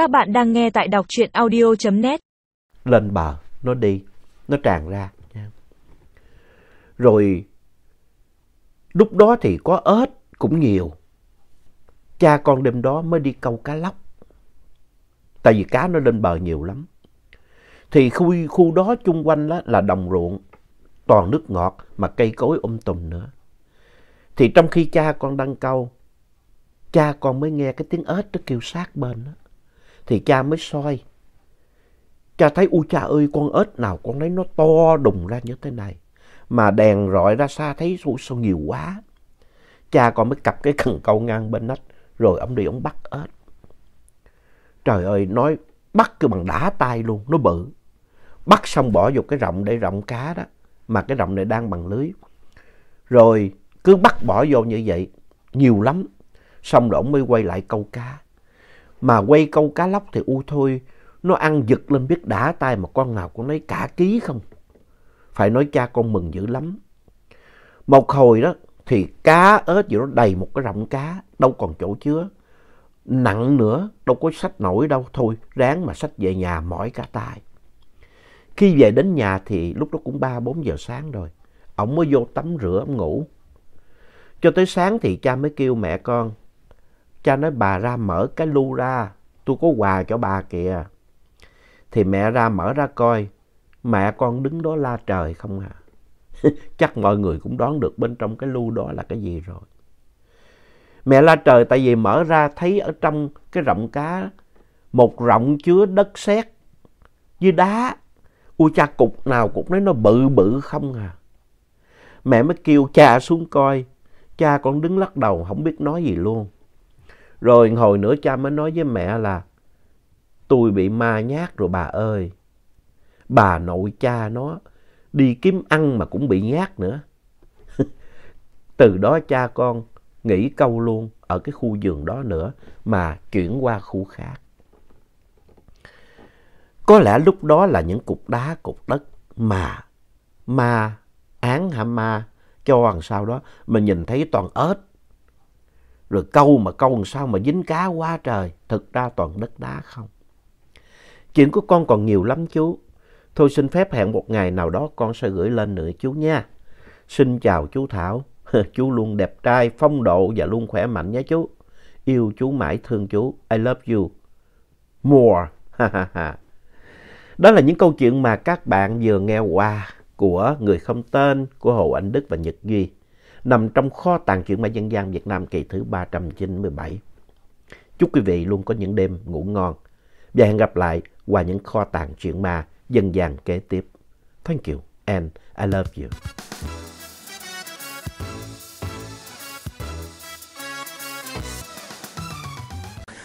Các bạn đang nghe tại đọc truyện audio.net. Lên bờ, nó đi, nó tràn ra. Rồi lúc đó thì có ếch cũng nhiều. Cha con đêm đó mới đi câu cá lóc. Tại vì cá nó lên bờ nhiều lắm. Thì khu, khu đó chung quanh đó là đồng ruộng, toàn nước ngọt mà cây cối um tùm nữa. Thì trong khi cha con đang câu, cha con mới nghe cái tiếng ếch nó kêu sát bên đó. Thì cha mới soi. Cha thấy u cha ơi con ếch nào con thấy nó to đùng ra như thế này. Mà đèn rọi ra xa thấy sao, sao nhiều quá. Cha con mới cặp cái cần câu ngang bên nách. Rồi ông đi ông bắt ếch. Trời ơi nói bắt cứ bằng đá tay luôn. Nó bự. Bắt xong bỏ vô cái rộng để rộng cá đó. Mà cái rộng này đang bằng lưới. Rồi cứ bắt bỏ vô như vậy. Nhiều lắm. Xong rồi ông mới quay lại câu cá. Mà quay câu cá lóc thì u thôi. Nó ăn giật lên biết đã tay mà con nào cũng lấy cả ký không. Phải nói cha con mừng dữ lắm. Một hồi đó thì cá ếch gì đó đầy một cái rộng cá. Đâu còn chỗ chứa. Nặng nữa, đâu có sách nổi đâu. Thôi ráng mà sách về nhà mỏi cả tay. Khi về đến nhà thì lúc đó cũng 3-4 giờ sáng rồi. Ông mới vô tắm rửa, ông ngủ. Cho tới sáng thì cha mới kêu mẹ con. Cha nói, bà ra mở cái lu ra. Tôi có quà cho bà kìa. Thì mẹ ra mở ra coi. Mẹ con đứng đó la trời không à. Chắc mọi người cũng đoán được bên trong cái lu đó là cái gì rồi. Mẹ la trời tại vì mở ra thấy ở trong cái rộng cá. Một rộng chứa đất sét với đá. Ui cha, cục nào cục nói nó bự bự không à. Mẹ mới kêu cha xuống coi. Cha con đứng lắc đầu, không biết nói gì luôn. Rồi hồi nữa cha mới nói với mẹ là tôi bị ma nhát rồi bà ơi. Bà nội cha nó đi kiếm ăn mà cũng bị nhát nữa. Từ đó cha con nghỉ câu luôn ở cái khu vườn đó nữa mà chuyển qua khu khác. Có lẽ lúc đó là những cục đá, cục đất mà ma án hả ma cho làm sao đó mình nhìn thấy toàn ếch. Rồi câu mà câu làm sao mà dính cá quá trời. Thực ra toàn đất đá không. Chuyện của con còn nhiều lắm chú. Thôi xin phép hẹn một ngày nào đó con sẽ gửi lên nữa chú nha. Xin chào chú Thảo. chú luôn đẹp trai, phong độ và luôn khỏe mạnh nhé chú. Yêu chú mãi thương chú. I love you. More. Đó là những câu chuyện mà các bạn vừa nghe qua của Người Không Tên của Hồ Anh Đức và Nhật Duy nằm trong kho tàng truyện ma dân gian Việt Nam kỳ thứ 397. Chúc quý vị luôn có những đêm ngủ ngon và hẹn gặp lại qua những kho tàng truyện ma dân gian kế tiếp. Thank you and I love you.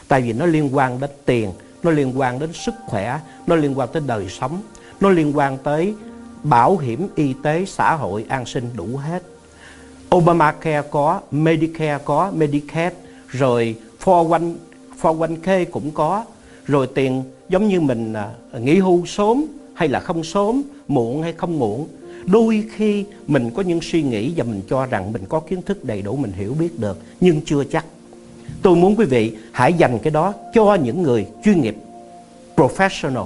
Tại vì nó liên quan đến tiền, nó liên quan đến sức khỏe, nó liên quan tới đời sống, nó liên quan tới bảo hiểm y tế, xã hội, an sinh đủ hết. Obamacare có, Medicare có, Medicaid, rồi 401, 401k cũng có, rồi tiền giống như mình à, nghỉ hưu sớm hay là không sớm, muộn hay không muộn. Đôi khi mình có những suy nghĩ và mình cho rằng mình có kiến thức đầy đủ mình hiểu biết được, nhưng chưa chắc. Tôi muốn quý vị hãy dành cái đó cho những người chuyên nghiệp, professional